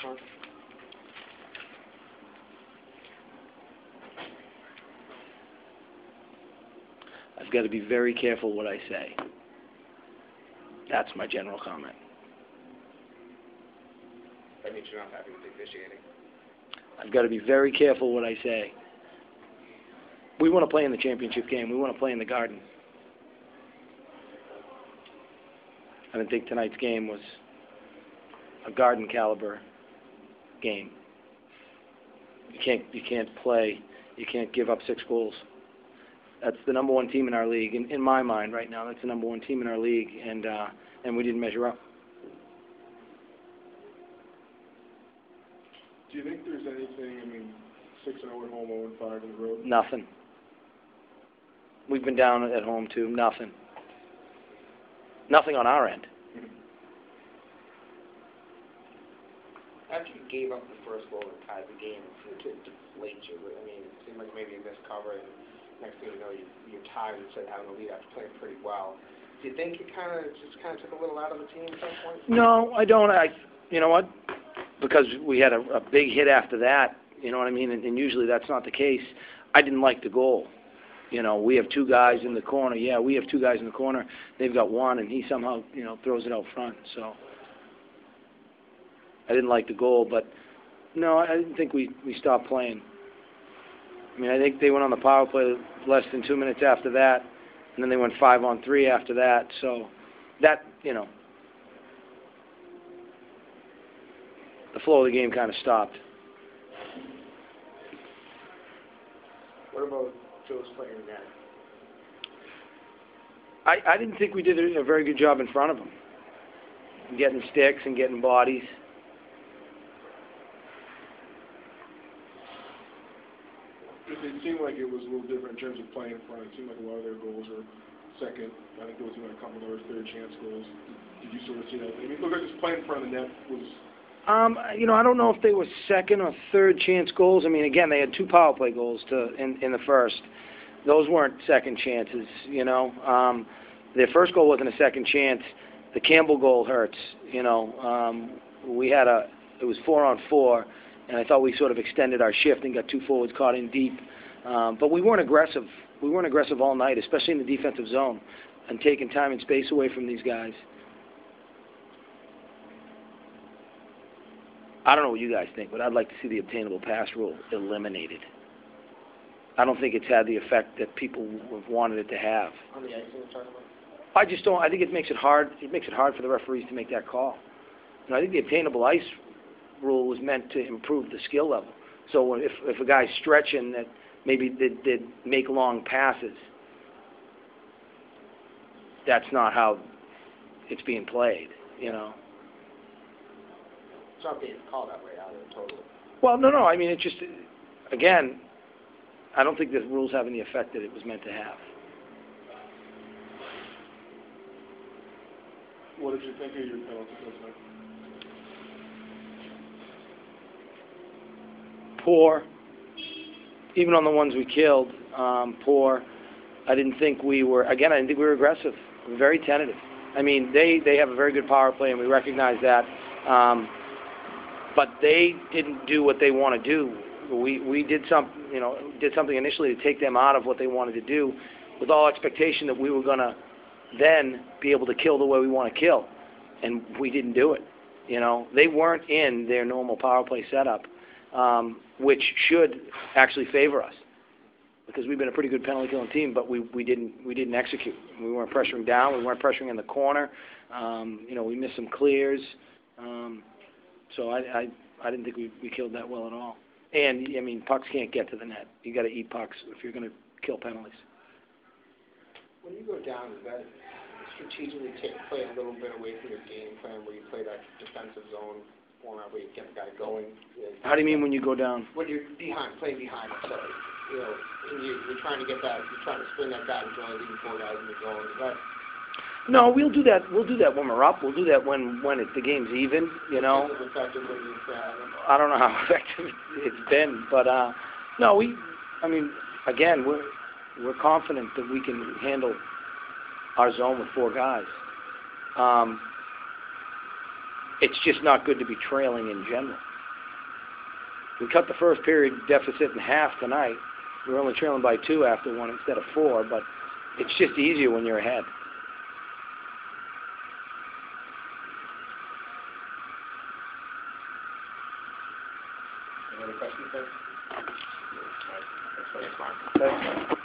Sean? I've got to be very careful what I say. That's my general comment. That means you're not happy with the officiating. I've got to be very careful what I say. We want to play in the championship game. We want to play in the Garden. I didn't think tonight's game was a Garden caliber game. You can't you can't play. You can't give up six goals. That's the number one team in our league, in, in my mind, right now. That's the number one team in our league, and uh, and we didn't measure up. Do you think there's anything, I mean, six and oh at home, oh and five on the road? Nothing. We've been down at home too. Nothing. Nothing on our end. After you gave up the first goal and tied the game, it did deflate you. I mean, it seemed like maybe you missed cover, and next thing you know, you, you're tired instead of having a lead after playing pretty well. Do you think it kind of just kind of took a little out of the team at some point? No, I don't. I, you know what? Because we had a, a big hit after that. You know what I mean? And, and usually that's not the case. I didn't like the goal. You know, we have two guys in the corner. Yeah, we have two guys in the corner. They've got one, and he somehow, you know, throws it out front. So I didn't like the goal, but no, I didn't think we we stopped playing. I mean, I think they went on the power play less than two minutes after that, and then they went five on three after that. So that, you know, the flow of the game kind of stopped. What about Joe's playing net? I, I didn't think we did a, a very good job in front of them, getting sticks and getting bodies. It, it seemed like it was a little different in terms of playing in front. It seemed like a lot of their goals were second. I think there was even a couple of those third chance goals. Did you sort of see that? I mean, look, just playing in front of the net was, Um, you know, I don't know if they were second or third chance goals. I mean, again, they had two power play goals to in in the first. Those weren't second chances, you know. Um, their first goal wasn't a second chance. The Campbell goal hurts, you know. Um, we had a it was four on four, and I thought we sort of extended our shift and got two forwards caught in deep. Um, but we weren't aggressive. We weren't aggressive all night, especially in the defensive zone, and taking time and space away from these guys. I don't know what you guys think, but I'd like to see the obtainable pass rule eliminated. I don't think it's had the effect that people have wanted it to have. On the ice, you talking about? I just don't. I think it makes it hard. It makes it hard for the referees to make that call. And I think the obtainable ice rule was meant to improve the skill level. So if if a guy's stretching that maybe did did make long passes, that's not how it's being played. You know. It's not being called that way either, totally. Well, no, no. I mean, it just again, I don't think the rules having the effect that it was meant to have. what did you think of your penalty kills? Poor. Even on the ones we killed, um, poor. I didn't think we were. Again, I didn't think we were aggressive. We were very tentative. I mean, they they have a very good power play, and we recognize that. Um, but they didn't do what they want to do. We we did some, you know, did something initially to take them out of what they wanted to do, with all expectation that we were going to then be able to kill the way we want to kill, and we didn't do it. You know, they weren't in their normal power play setup, um, which should actually favor us because we've been a pretty good penalty killing team, but we we didn't we didn't execute. We weren't pressuring down. We weren't pressuring in the corner. Um, you know, we missed some clears. Um, so I, I I didn't think we we killed that well at all. And I mean, pucks can't get to the net. You got to eat pucks if you're going to kill penalties. When you go down, does that strategically take, play a little bit away from your game plan where you play that defensive zone format where you get the guy going? Yeah, How do you mean when you go down? When you're behind, playing behind, sorry. You know, and you, you're trying to get that, you're trying to spin that guy between leaving four guys in the zone. Is that No, we'll do that. We'll do that when we're up. We'll do that when when it, the game's even. You know. effective when you I don't know how effective it's been, but uh, no, we. I mean, again, we're we're confident that we can handle our zone with four guys. Um, it's just not good to be trailing in general. We cut the first period deficit in half tonight. We're only trailing by two after one instead of four, but it's just easier when you're ahead. Any other questions, sir? Thanks, Mark. Thanks.